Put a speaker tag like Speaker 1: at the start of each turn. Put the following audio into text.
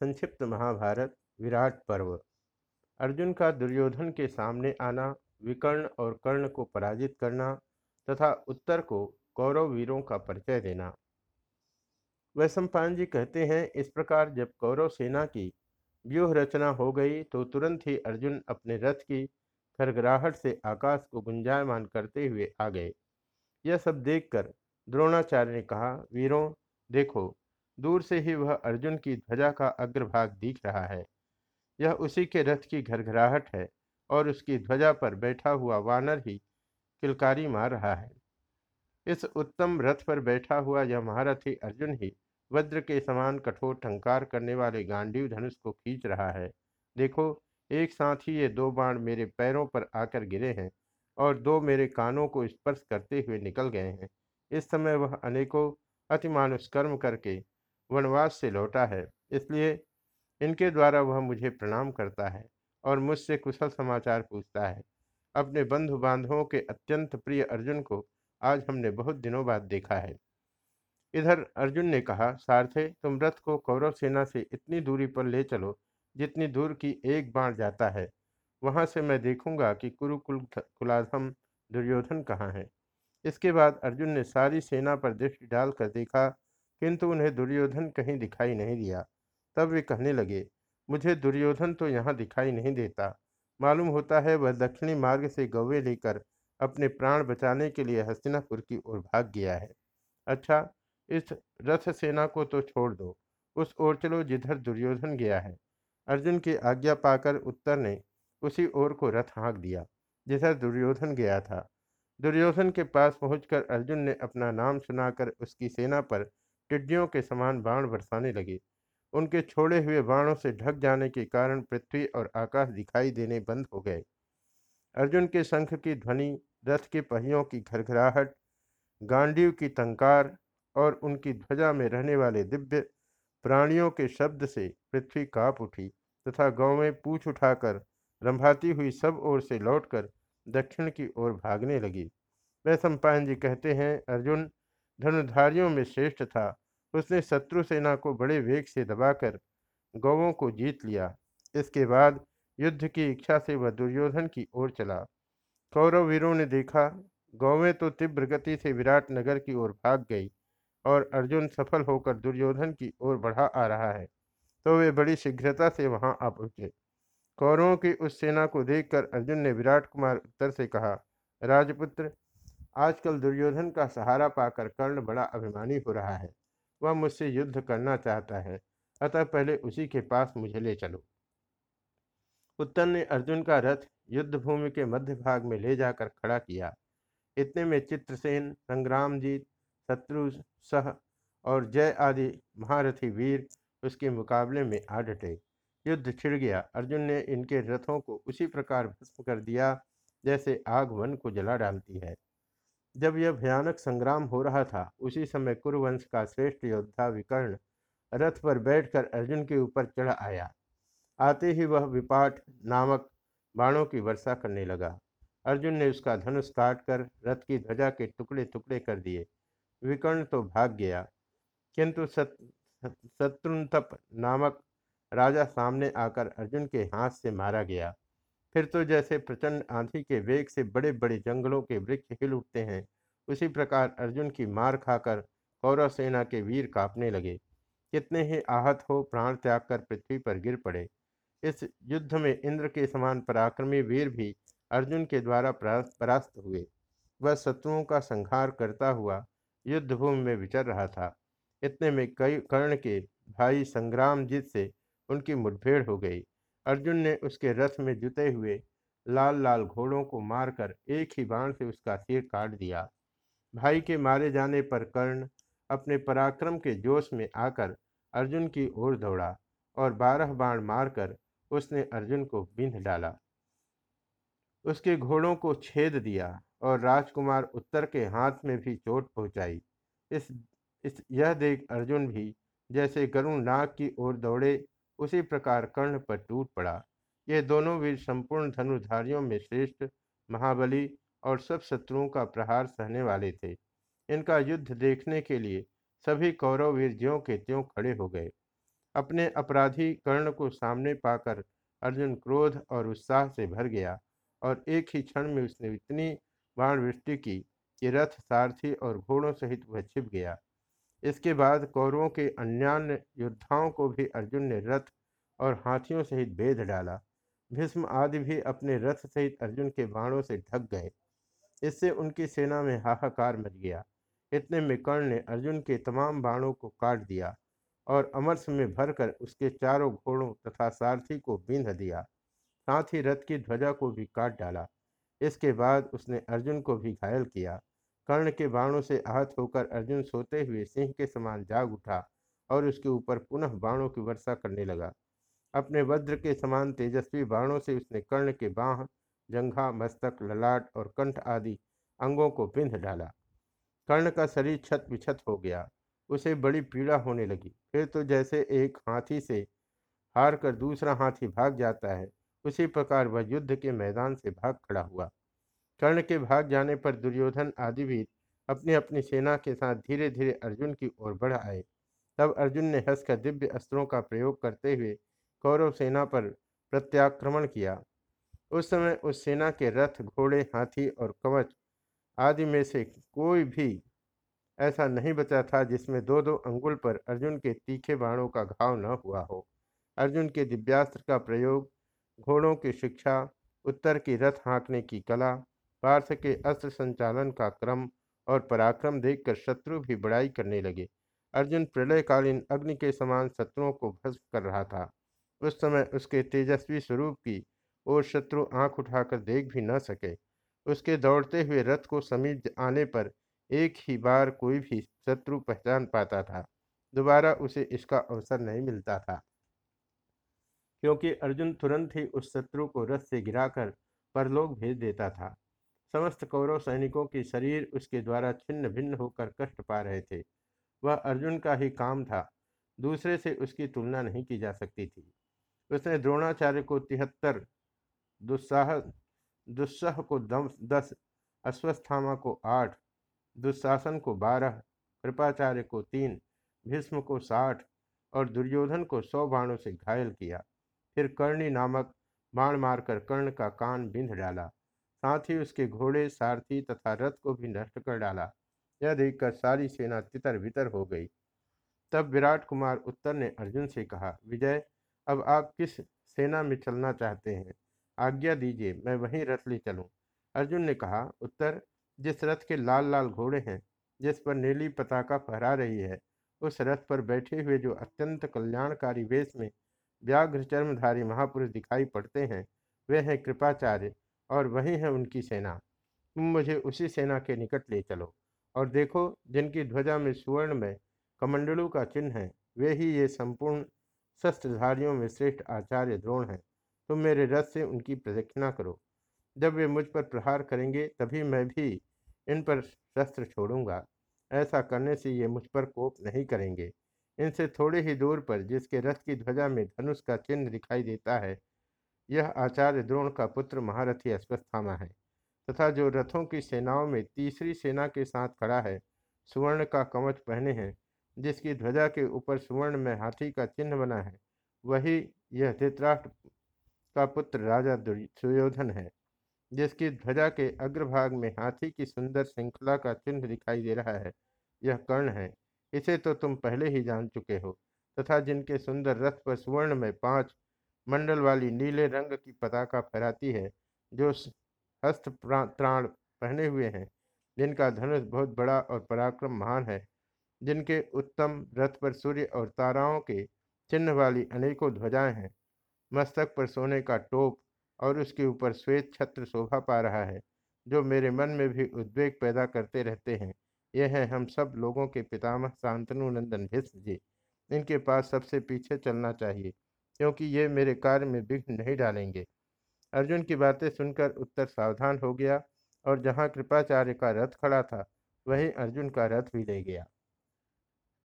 Speaker 1: संक्षिप्त महाभारत, विराट पर्व। अर्जुन का दुर्योधन के सामने आना, विकर्ण और कर्ण को पराजित करना तथा उत्तर को कौरव वीरों का परिचय देना। वैशंपायन जी कहते हैं, इस प्रकार जब कौरव सेना की व्यूह रचना हो गई तो तुरंत ही अर्जुन अपने रथ की खरगराहट से आकाश को गुंजायमान करते हुए आ गए। यह सब देखकर द्रोणाचार्य ने कहा, वीरों, देखो दूर से ही वह अर्जुन की ध्वजा का अग्रभाग दिख रहा है। यह उसी के रथ की घरघराहट है और उसकी ध्वजा पर बैठा हुआ वानर ही किलकारी मार रहा है। इस उत्तम रथ पर बैठा हुआ यह महारथी अर्जुन ही वज्र के समान कठोर टंकार करने वाले गांडीव धनुष को खींच रहा है। देखो, एक साथ ही ये दो बाण मेरे पैरों पर आकर गिरे हैं और दो मेरे कानों को स्पर्श करते हुए निकल गए हैं। इस समय वह अनेकों अतिमानुष कर्म करके वनवास से लौटा है, इसलिए इनके द्वारा वह मुझे प्रणाम करता है और मुझसे कुशल समाचार पूछता है। अपने बंधु बांधवों के अत्यंत प्रिय अर्जुन को आज हमने बहुत दिनों बाद देखा है। इधर अर्जुन ने कहा, सारथे, तुम रथ को कौरव सेना से इतनी दूरी पर ले चलो, जितनी दूर की एक बाण जाता है। वहाँ से मैं देखूँगा कि कुरुकुल कुलाधम, दुर्योधन कहाँ है। इसके बाद अर्जुन ने सारी सेना पर दृष्टि डालकर देखा किंतु उन्हें दुर्योधन कहीं दिखाई नहीं दिया। तब वे कहने लगे, मुझे दुर्योधन तो यहाँ दिखाई नहीं देता। मालूम होता है वह दक्षिणी मार्ग से गौवे लेकर अपने प्राण बचाने के लिए हस्तिनापुर की ओर भाग गया है। अच्छा इस रथ सेना को तो छोड़ दो। उस ओर चलो जिधर दुर्योधन गया है अर्जुन की आज्ञा पाकर उत्तर ने उसी ओर को रथ हाँक दिया, जिधर दुर्योधन गया था। दुर्योधन के पास पहुंचकर अर्जुन ने अपना नाम सुनाकर उसकी सेना पर टिड्डियों के समान बाण बरसाने लगे। उनके छोड़े हुए बाणों से ढक जाने के कारण पृथ्वी और आकाश दिखाई देने बंद हो गए। अर्जुन के शंख की ध्वनि, रथ के पहियों की घरघराहट, गांडीव की तंकार और उनकी ध्वजा में रहने वाले दिव्य प्राणियों के शब्द से पृथ्वी काप उठी तथा गाँव पूछ उठाकर रंभाती हुई सब ओर से लौटकर दक्षिण की ओर भागने लगी। वह सम्पायन जी कहते हैं, अर्जुन धनुधारियों में श्रेष्ठ था। उसने शत्रु सेना को बड़े वेग से दबाकर गौवों को जीत लिया। इसके बाद युद्ध की इच्छा से वह दुर्योधन की ओर चला। कौरव वीरों ने देखा, गौवें तो तीव्र गति से विराट नगर की ओर भाग गई और अर्जुन सफल होकर दुर्योधन की ओर बढ़ा आ रहा है तो वे बड़ी शीघ्रता से वहाँ आ पहुँचे। कौरवों की उस सेना को देखकर अर्जुन ने विराट कुमार उत्तर से कहा, राजपुत्र, आजकल दुर्योधन का सहारा पाकर कर्ण बड़ा अभिमानी हो रहा है। वह मुझसे युद्ध करना चाहता है। अतः पहले उसी के पास मुझे ले चलो। उत्तर ने अर्जुन का रथ युद्ध भूमि के मध्य भाग में ले जाकर खड़ा किया। इतने में चित्रसेन संग्रामजीत शत्रु सह और जय आदि महारथी वीर उसके मुकाबले में आ डटे। युद्ध छिड़ गया। अर्जुन ने इनके रथों को उसी प्रकार भस्म कर दिया जैसे आग वन को जला डालती है। जब यह भयानक संग्राम हो रहा था, उसी समय कुरुवंश का श्रेष्ठ योद्धा विकर्ण रथ पर बैठकर अर्जुन के ऊपर चढ़ आया। आते ही वह विपाट नामक बाणों की वर्षा करने लगा। अर्जुन ने उसका धनुष काट कर रथ की ध्वजा के टुकड़े टुकड़े कर दिए। विकर्ण तो भाग गया, किंतु सत शत्रुंतप नामक राजा सामने आकर अर्जुन के हाथ से मारा गया। फिर तो जैसे प्रचंड आंधी के वेग से बड़े बड़े जंगलों के वृक्ष हिल उठते हैं, उसी प्रकार अर्जुन की मार खाकर कौरव सेना के वीर कांपने लगे। कितने ही आहत हो प्राण त्याग कर पृथ्वी पर गिर पड़े। इस युद्ध में इंद्र के समान पराक्रमी वीर भी अर्जुन के द्वारा परास्त हुए। वह शत्रुओं का संहार करता हुआ युद्ध भूमि में विचर रहा था। इतने में कई कर्ण के भाई संग्राम जीत से उनकी मुठभेड़ हो गई। अर्जुन ने उसके रथ में जुते हुए लाल लाल घोड़ों को मारकर एक ही बाण से उसका सिर काट दिया। भाई के मारे जाने पर कर्ण अपने पराक्रम के जोश में आकर अर्जुन की ओर दौड़ा और बारह बाण मारकर उसने अर्जुन को बिंध डाला। उसके घोड़ों को छेद दिया और राजकुमार उत्तर के हाथ में भी चोट पहुंचाई। इस इस, यह देख अर्जुन भी जैसे गरुण नाग की ओर दौड़े उसी प्रकार कर्ण पर टूट पड़ा। ये दोनों वीर संपूर्ण धनुधारियों में श्रेष्ठ, महाबली और सब शत्रुओं का प्रहार सहने वाले थे। इनका युद्ध देखने के लिए सभी कौरव वीर ज्यों के त्यों खड़े हो गए। अपने अपराधी कर्ण को सामने पाकर अर्जुन क्रोध और उत्साह से भर गया और एक ही क्षण में उसने इतनी बाण वृष्टि की कि रथ, सारथी और घोड़ों सहित वह छिप गया। इसके बाद कौरवों के अन्यान्य योद्धाओं को भी अर्जुन ने रथ और हाथियों सहित बेध डाला। भीष्म आदि भी अपने रथ सहित अर्जुन के बाणों से ढक गए। इससे उनकी सेना में हाहाकार मच गया। इतने में कर्ण ने अर्जुन के तमाम बाणों को काट दिया और अमरस में भरकर उसके चारों घोड़ों तथा सारथी को बींध दिया। साथ ही रथ की ध्वजा को भी काट डाला। इसके बाद उसने अर्जुन को भी घायल किया। कर्ण के बाणों से आहत होकर अर्जुन सोते हुए सिंह के समान जाग उठा और उसके ऊपर पुनः बाणों की वर्षा करने लगा। अपने वज्र के समान तेजस्वी बाणों से उसने कर्ण के बाह, जंघा, मस्तक, ललाट और कंठ आदि अंगों को बिंध डाला। कर्ण का शरीर छत विछत हो गया। उसे बड़ी पीड़ा होने लगी। फिर तो जैसे एक हाथी से हार कर दूसरा हाथी भाग जाता है, उसी प्रकार वह युद्ध के मैदान से भाग खड़ा हुआ। कर्ण के भाग जाने पर दुर्योधन आदि भी अपनी अपनी सेना के साथ धीरे धीरे अर्जुन की ओर बढ़ आए। तब अर्जुन ने हंसकर दिव्य अस्त्रों का प्रयोग करते हुए कौरव सेना पर प्रत्याक्रमण किया। उस समय उस सेना के रथ, घोड़े, हाथी और कवच आदि में से कोई भी ऐसा नहीं बचा था जिसमें दो दो अंगुल पर अर्जुन के तीखे बाणों का घाव न हुआ हो। अर्जुन के दिव्यास्त्र का प्रयोग घोड़ों की शिक्षा, उत्तर की रथ हाँकने की कला पार्थ के अस्त्र संचालन का क्रम और पराक्रम देखकर शत्रु भी बड़ाई करने लगे। अर्जुन प्रलयकालीन अग्नि के समान शत्रुओं को भस्म कर रहा था। उस समय उसके तेजस्वी स्वरूप की ओर शत्रु आँख उठाकर देख भी न सके। उसके दौड़ते हुए रथ को समीप आने पर एक ही बार कोई भी शत्रु पहचान पाता था। दोबारा उसे इसका अवसर नहीं मिलता था। क्योंकि अर्जुन तुरंत ही उस शत्रु को रथ से गिराकर परलोक भेज देता था। समस्त कौरव सैनिकों के शरीर उसके द्वारा छिन्न भिन्न होकर कष्ट पा रहे थे। वह अर्जुन का ही काम था, दूसरे से उसकी तुलना नहीं की जा सकती थी। उसने द्रोणाचार्य को तिहत्तर, दुस्साह, दुस्सह को दम, दस, अश्वस्थामा को आठ दुशासन को बारह, कृपाचार्य को तीन, भीष्म को साठ और दुर्योधन को सौ बाणों से घायल किया। फिर कर्णी नामक बाण मारकर कर्ण का कान बिंध डाला। साथ ही उसके घोड़े, सारथी तथा रथ को भी नष्ट कर डाला। यह देखकर सारी सेना तितर बितर हो गई। तब विराट कुमार उत्तर ने अर्जुन से कहा, विजय, अब आप किस सेना में चलना चाहते हैं? आज्ञा दीजिए, मैं वहीं रथ ले चलूँ। अर्जुन ने कहा, उत्तर, जिस रथ के लाल लाल घोड़े हैं, जिस पर नीली पताका फहरा रही है, उस रथ पर बैठे हुए जो अत्यंत कल्याणकारी वेश में व्याघ्र चर्मधारी महापुरुष दिखाई पड़ते हैं, वे हैं कृपाचार्य। और वही है उनकी सेना। तुम मुझे उसी सेना के निकट ले चलो। और देखो, जिनकी ध्वजा में सुवर्ण में कमंडलू का चिन्ह है, वे ही ये संपूर्ण शस्त्रधारियों में श्रेष्ठ आचार्य द्रोण हैं। तुम मेरे रथ से उनकी प्रदक्षिणा करो। जब वे मुझ पर प्रहार करेंगे, तभी मैं भी इन पर शस्त्र छोड़ूँगा। ऐसा करने से ये मुझ पर कोप नहीं करेंगे। इनसे थोड़े ही दूर पर, जिसके रथ की ध्वजा में धनुष का चिन्ह दिखाई देता है यह आचार्य द्रोण का पुत्र महारथी अश्वस्थामा है तथा जो रथों की सेनाओं में तीसरी सेना के साथ खड़ा है, सुवर्ण का कवच पहने हैं, जिसकी ध्वजा के ऊपर सुवर्ण में हाथी का चिन्ह बना है, वही यह धृतराष्ट्र का पुत्र राजा सुयोधन है, जिसकी ध्वजा के अग्रभाग में हाथी की सुंदर श्रृंखला का चिन्ह दिखाई दे रहा है, यह कर्ण है, इसे तो तुम पहले ही जान चुके हो, तथा जिनके सुंदर रथ पर सुवर्ण में पाँच मंडल वाली नीले रंग की पताका फहराती है, जो हस्त त्राण पहने हुए हैं, जिनका धनुष बहुत बड़ा और पराक्रम महान है, जिनके उत्तम रथ पर सूर्य और ताराओं के चिन्ह वाली अनेकों ध्वजाएँ हैं। मस्तक पर सोने का टोप और उसके ऊपर श्वेत छत्र शोभा पा रहा है, जो मेरे मन में भी उद्वेग पैदा करते रहते हैं। यह हैं हम सब लोगों के पितामह शांतनु नंदन भीष्म जी, इनके पास सबसे पीछे चलना चाहिए। क्योंकि ये मेरे कार्य में विघ्न नहीं डालेंगे। अर्जुन की बातें सुनकर उत्तर सावधान हो गया और जहाँ कृपाचार्य का रथ खड़ा था, वहीं अर्जुन का रथ भी ले गया।